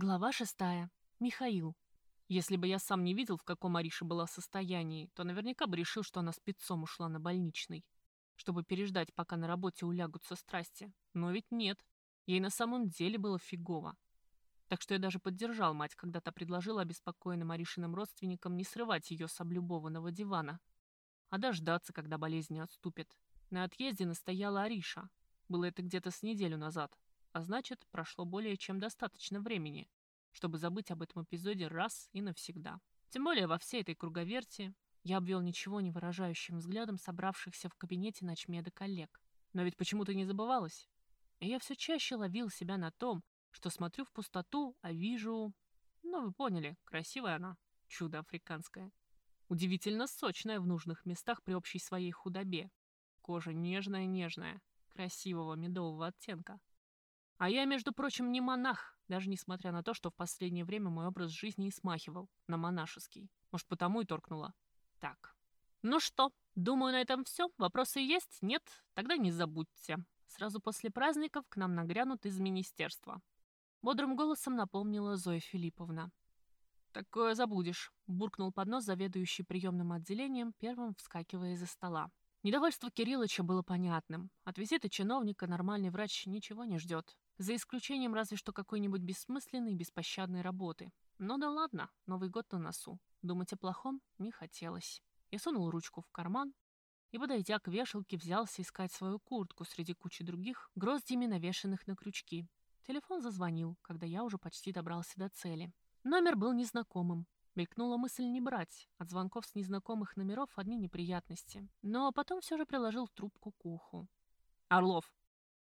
Глава шестая. Михаил. Если бы я сам не видел, в каком Ариша была состоянии, то наверняка бы решил, что она спецом ушла на больничный, чтобы переждать, пока на работе улягутся страсти. Но ведь нет. Ей на самом деле было фигово. Так что я даже поддержал мать, когда та предложила обеспокоенным Аришиным родственникам не срывать ее с облюбованного дивана, а дождаться, когда болезнь отступит. На отъезде настояла Ариша. Было это где-то с неделю назад. А значит, прошло более чем достаточно времени, чтобы забыть об этом эпизоде раз и навсегда. Тем более во всей этой круговерти я обвел ничего не выражающим взглядом собравшихся в кабинете ночмеда коллег. Но ведь почему-то не забывалось. И я все чаще ловил себя на том, что смотрю в пустоту, а вижу... Ну, вы поняли, красивая она, чудо африканское. Удивительно сочная в нужных местах при общей своей худобе. Кожа нежная-нежная, красивого медового оттенка. А я, между прочим, не монах, даже несмотря на то, что в последнее время мой образ жизни и смахивал на монашеский. Может, потому и торкнула. Так. Ну что, думаю, на этом все. Вопросы есть? Нет? Тогда не забудьте. Сразу после праздников к нам нагрянут из министерства. Бодрым голосом напомнила Зоя Филипповна. «Такое забудешь», — буркнул под нос заведующий приемным отделением, первым вскакивая из-за стола. Недовольство Кириллыча было понятным. От визита чиновника нормальный врач ничего не ждет. За исключением разве что какой-нибудь бессмысленной беспощадной работы. Но да ладно, Новый год на носу. Думать о плохом не хотелось. Я сунул ручку в карман и, подойдя к вешалке, взялся искать свою куртку среди кучи других, гроздьями навешанных на крючки. Телефон зазвонил, когда я уже почти добрался до цели. Номер был незнакомым. Мелькнула мысль не брать. От звонков с незнакомых номеров одни неприятности. Но потом все же приложил трубку к уху. «Орлов!»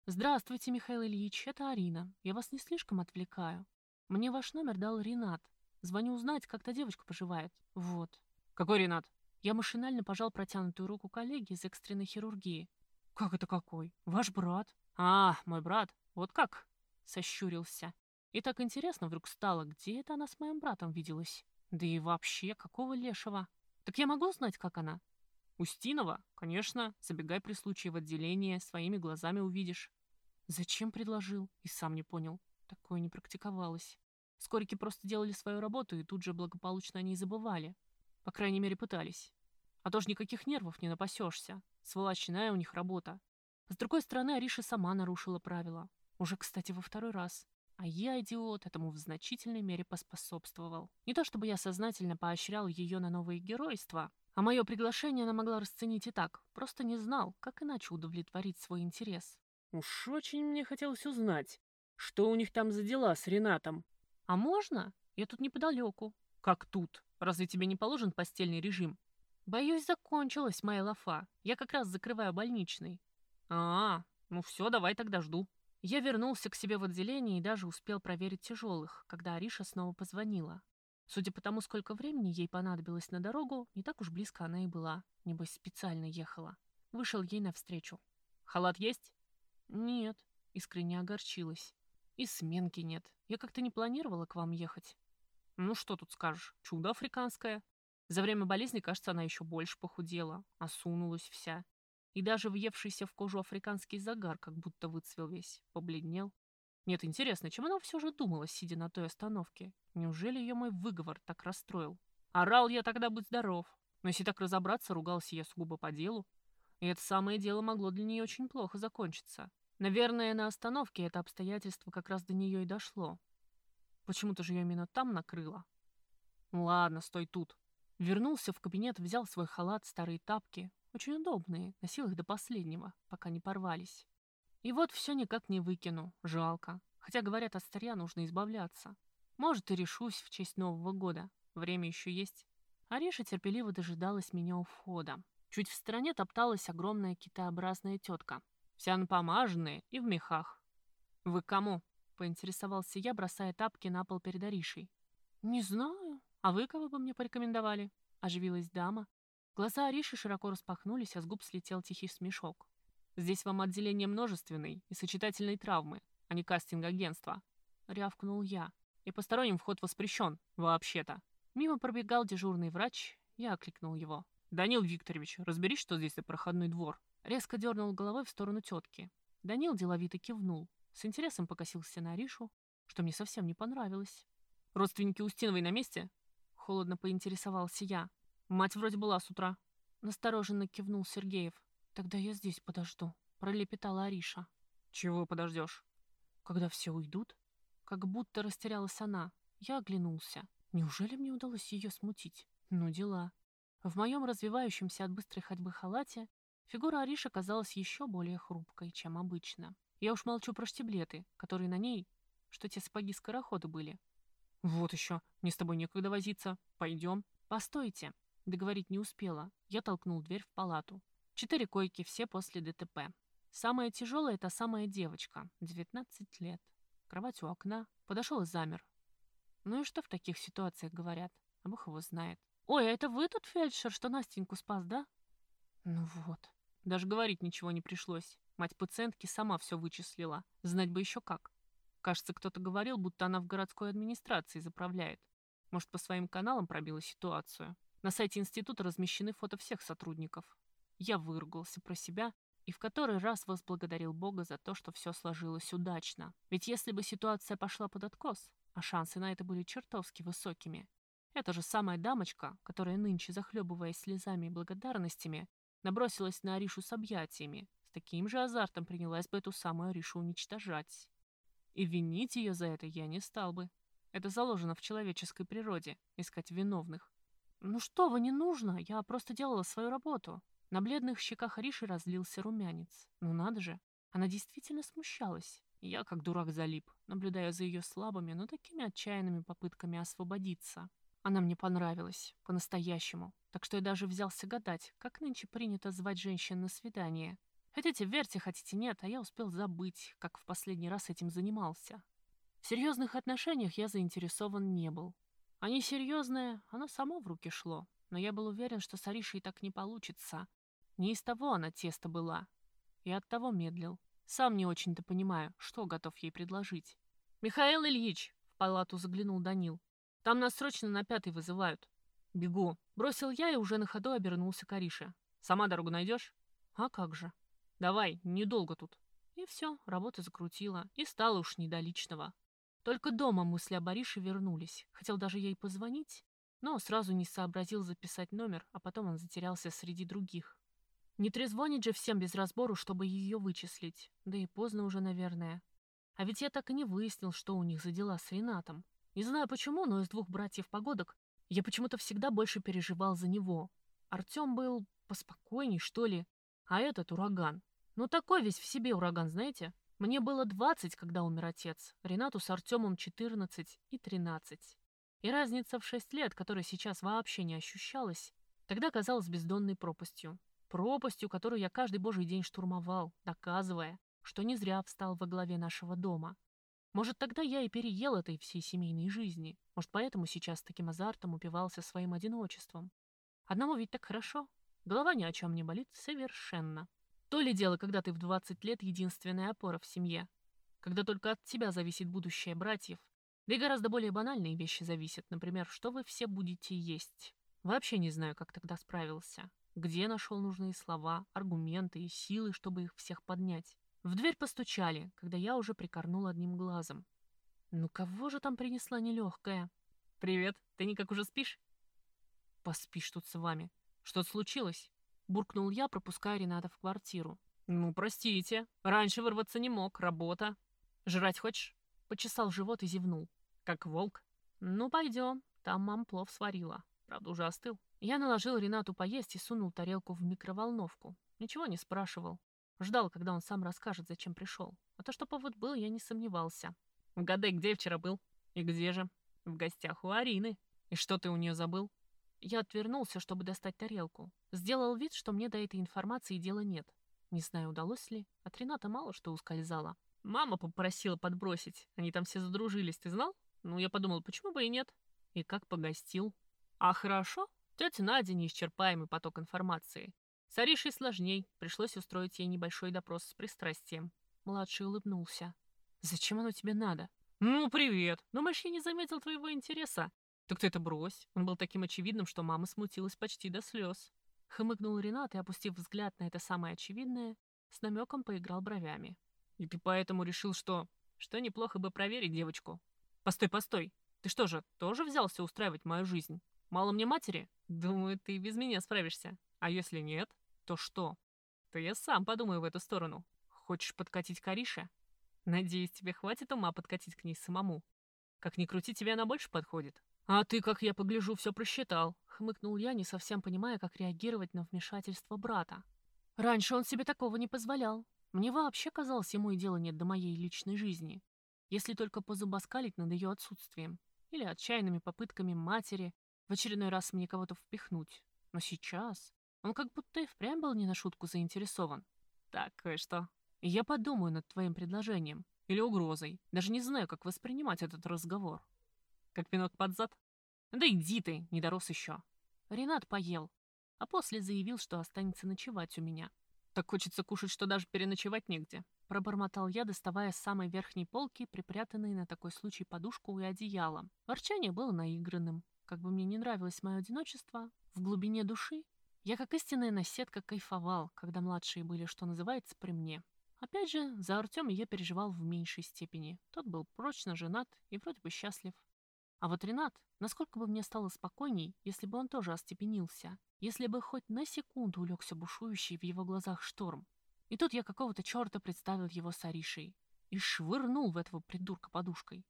«Здравствуйте, Михаил Ильич, это Арина. Я вас не слишком отвлекаю. Мне ваш номер дал Ренат. Звоню узнать, как та девочка поживает. Вот». «Какой Ренат?» Я машинально пожал протянутую руку коллеги из экстренной хирургии. «Как это какой? Ваш брат?» «А, мой брат. Вот как?» Сощурился. И так интересно вдруг стало, где это она с моим братом виделась? Да и вообще, какого лешего? Так я могу знать, как она? Устинова? Конечно. Забегай при случае в отделение, своими глазами увидишь. Зачем предложил? И сам не понял. Такое не практиковалось. Скорики просто делали свою работу и тут же благополучно о ней забывали. По крайней мере, пытались. А то ж никаких нервов не напасешься. Сволочная у них работа. С другой стороны, Ариша сама нарушила правила. Уже, кстати, во второй раз. А я, идиот, этому в значительной мере поспособствовал. Не то чтобы я сознательно поощрял ее на новые геройства, а мое приглашение она могла расценить и так, просто не знал, как иначе удовлетворить свой интерес. Уж очень мне хотелось узнать, что у них там за дела с Ренатом. А можно? Я тут неподалеку. Как тут? Разве тебе не положен постельный режим? Боюсь, закончилась моя лафа. Я как раз закрываю больничный. А, -а ну все, давай тогда жду. Я вернулся к себе в отделение и даже успел проверить тяжелых, когда Ариша снова позвонила. Судя по тому, сколько времени ей понадобилось на дорогу, не так уж близко она и была. Небось, специально ехала. Вышел ей навстречу. «Халат есть?» «Нет», — искренне огорчилась. «И сменки нет. Я как-то не планировала к вам ехать». «Ну что тут скажешь? Чудо африканское. За время болезни, кажется, она еще больше похудела, осунулась вся. И даже въевшийся в кожу африканский загар как будто выцвел весь, побледнел. Нет, интересно, чем она все же думала, сидя на той остановке? Неужели ее мой выговор так расстроил? Орал я тогда, будь здоров. Но если так разобраться, ругался я сугубо по делу. И это самое дело могло для нее очень плохо закончиться. Наверное, на остановке это обстоятельство как раз до нее и дошло. Почему-то же ее именно там накрыло. Ну ладно, стой тут. Вернулся в кабинет, взял свой халат, старые тапки, очень удобные, носил их до последнего, пока не порвались. И вот все никак не выкину, жалко. Хотя, говорят, от старья нужно избавляться. Может, и решусь в честь Нового года. Время еще есть. Ариша терпеливо дожидалась меня у входа. Чуть в стороне топталась огромная китообразная тетка. Вся напомаженная и в мехах. «Вы кому?» — поинтересовался я, бросая тапки на пол перед Аришей. «Не знаю. А вы кого бы мне порекомендовали?» — оживилась дама, Глаза Ариши широко распахнулись, а с губ слетел тихий смешок. «Здесь вам отделение множественной и сочетательной травмы, а не кастинг-агентство», — рявкнул я. «И посторонним вход воспрещен, вообще-то». Мимо пробегал дежурный врач, я окликнул его. «Данил Викторович, разберись, что здесь за проходной двор». Резко дернул головой в сторону тетки. Данил деловито кивнул. С интересом покосился на Аришу, что мне совсем не понравилось. «Родственники Устиновой на месте?» Холодно поинтересовался я. «Мать вроде была с утра». Настороженно кивнул Сергеев. «Тогда я здесь подожду», — пролепетала Ариша. «Чего подождешь?» «Когда все уйдут?» Как будто растерялась она. Я оглянулся. Неужели мне удалось ее смутить? Ну, дела. В моем развивающемся от быстрой ходьбы халате фигура Ариши казалась еще более хрупкой, чем обычно. Я уж молчу про штиблеты, которые на ней, что те сапоги скорохода были. «Вот еще, мне с тобой некогда возиться. Пойдем». «Постойте». Договорить не успела. Я толкнул дверь в палату. Четыре койки, все после ДТП. Самая тяжелая — это самая девочка, 19 лет. Кровать у окна. Подошел и замер. Ну и что в таких ситуациях говорят? А Бог его знает. «Ой, а это вы тот фельдшер, что Настеньку спас, да?» Ну вот. Даже говорить ничего не пришлось. Мать пациентки сама все вычислила. Знать бы еще как. Кажется, кто-то говорил, будто она в городской администрации заправляет. Может, по своим каналам пробила ситуацию. На сайте института размещены фото всех сотрудников. Я выругался про себя и в который раз возблагодарил Бога за то, что все сложилось удачно. Ведь если бы ситуация пошла под откос, а шансы на это были чертовски высокими, эта же самая дамочка, которая нынче, захлебываясь слезами и благодарностями, набросилась на Аришу с объятиями, с таким же азартом принялась бы эту самую Аришу уничтожать. И винить ее за это я не стал бы. Это заложено в человеческой природе — искать виновных. «Ну что вы, не нужно, я просто делала свою работу». На бледных щеках Ариши разлился румянец. Ну надо же, она действительно смущалась. Я, как дурак, залип, наблюдая за ее слабыми, но такими отчаянными попытками освободиться. Она мне понравилась, по-настоящему, так что я даже взялся гадать, как нынче принято звать женщин на свидание. Хотите, верьте, хотите, нет, а я успел забыть, как в последний раз этим занимался. В серьезных отношениях я заинтересован не был. А несерьезное, оно само в руки шло, но я был уверен, что с Аришей так не получится. Не из того она тесто была. И от того медлил. Сам не очень-то понимаю, что готов ей предложить. «Михаил Ильич!» — в палату заглянул Данил. Там нас срочно на пятый вызывают. Бегу. Бросил я и уже на ходу обернулся к Арише. Сама дорогу найдешь? А как же? Давай, недолго тут. И все, работа закрутила. И стало уж не до личного. Только дома мысли об Арише вернулись. Хотел даже ей позвонить, но сразу не сообразил записать номер, а потом он затерялся среди других. Не трезвонить же всем без разбору, чтобы ее вычислить. Да и поздно уже, наверное. А ведь я так и не выяснил, что у них за дела с Ренатом. Не знаю почему, но из двух братьев-погодок я почему-то всегда больше переживал за него. Артем был поспокойней, что ли, а этот ураган. Ну такой весь в себе ураган, знаете? Мне было 20, когда умер отец, Ренату с Артемом 14 и 13. И разница в 6 лет, которая сейчас вообще не ощущалась, тогда казалась бездонной пропастью. Пропастью, которую я каждый божий день штурмовал, доказывая, что не зря встал во главе нашего дома, может, тогда я и переел этой всей семейной жизни. Может, поэтому сейчас таким азартом упивался своим одиночеством. Одному ведь так хорошо. Голова ни о чем не болит совершенно. То ли дело, когда ты в 20 лет единственная опора в семье. Когда только от тебя зависит будущее братьев. Да и гораздо более банальные вещи зависят. Например, что вы все будете есть. Вообще не знаю, как тогда справился. Где нашел нужные слова, аргументы и силы, чтобы их всех поднять. В дверь постучали, когда я уже прикорнул одним глазом. Ну кого же там принесла нелегкая? «Привет, ты никак уже спишь?» «Поспишь тут с вами. Что-то случилось?» Буркнул я, пропуская Рената в квартиру. «Ну, простите. Раньше вырваться не мог. Работа. Жрать хочешь?» Почесал живот и зевнул. «Как волк?» «Ну, пойдем. Там мам плов сварила. Правда, уже остыл». Я наложил Ренату поесть и сунул тарелку в микроволновку. Ничего не спрашивал. Ждал, когда он сам расскажет, зачем пришел. А то, что повод был, я не сомневался. Угадай, где вчера был? И где же? В гостях у Арины. И что ты у нее забыл? Я отвернулся, чтобы достать тарелку. Сделал вид, что мне до этой информации дела нет. Не знаю, удалось ли. От Рената мало что ускользало. Мама попросила подбросить. Они там все задружились, ты знал? Ну, я подумал, почему бы и нет. И как погостил. А хорошо. Тетя Надя неисчерпаемый поток информации. С Аришей сложней. Пришлось устроить ей небольшой допрос с пристрастием. Младший улыбнулся. «Зачем оно тебе надо?» «Ну, привет! Думаешь, я не заметил твоего интереса?» «Так ты это брось!» Он был таким очевидным, что мама смутилась почти до слез. Хмыкнул Ренат и, опустив взгляд на это самое очевидное, с намеком поиграл бровями. «И ты поэтому решил, что что неплохо бы проверить девочку. Постой, постой. Ты что же, тоже взялся устраивать мою жизнь? Мало мне матери? Думаю, ты без меня справишься. А если нет, то что? То я сам подумаю в эту сторону. Хочешь подкатить Карише? Надеюсь, тебе хватит ума подкатить к ней самому. Как ни крути, тебе она больше подходит. А ты, как я погляжу, все просчитал. Хмыкнул я, не совсем понимая, как реагировать на вмешательство брата. Раньше он себе такого не позволял. Мне вообще казалось, ему и дела нет до моей личной жизни. Если только позубоскалить над ее отсутствием. Или отчаянными попытками матери в очередной раз мне кого-то впихнуть. Но сейчас он как будто и впрямь был не на шутку заинтересован. Так, кое-что. Я подумаю над твоим предложением. Или угрозой. Даже не знаю, как воспринимать этот разговор. Как пинок под зад? Да иди ты, не дорос еще. Ренат поел, а после заявил, что останется ночевать у меня. Так хочется кушать, что даже переночевать негде. Пробормотал я, доставая с самой верхней полки припрятанные на такой случай подушку и одеяло. Ворчание было наигранным. Как бы мне не нравилось мое одиночество, в глубине души я как истинная наседка кайфовал, когда младшие были, что называется, при мне. Опять же, за Артема я переживал в меньшей степени. Тот был прочно женат и вроде бы счастлив. А вот Ренат, насколько бы мне стало спокойней, если бы он тоже остепенился, если бы хоть на секунду улегся бушующий в его глазах шторм. И тут я какого-то черта представил его с Аришей и швырнул в этого придурка подушкой.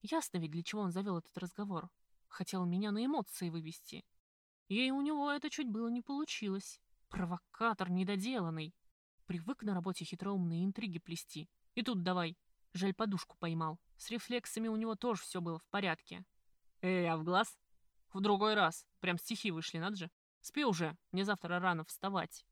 Ясно ведь, для чего он завел этот разговор. Хотел меня на эмоции вывести. И у него это чуть было не получилось. Провокатор недоделанный. Привык на работе хитроумные интриги плести. И тут давай. Жаль, подушку поймал. С рефлексами у него тоже все было в порядке. Эй, а в глаз? В другой раз. Прям стихи вышли, надо же. Спи уже, мне завтра рано вставать.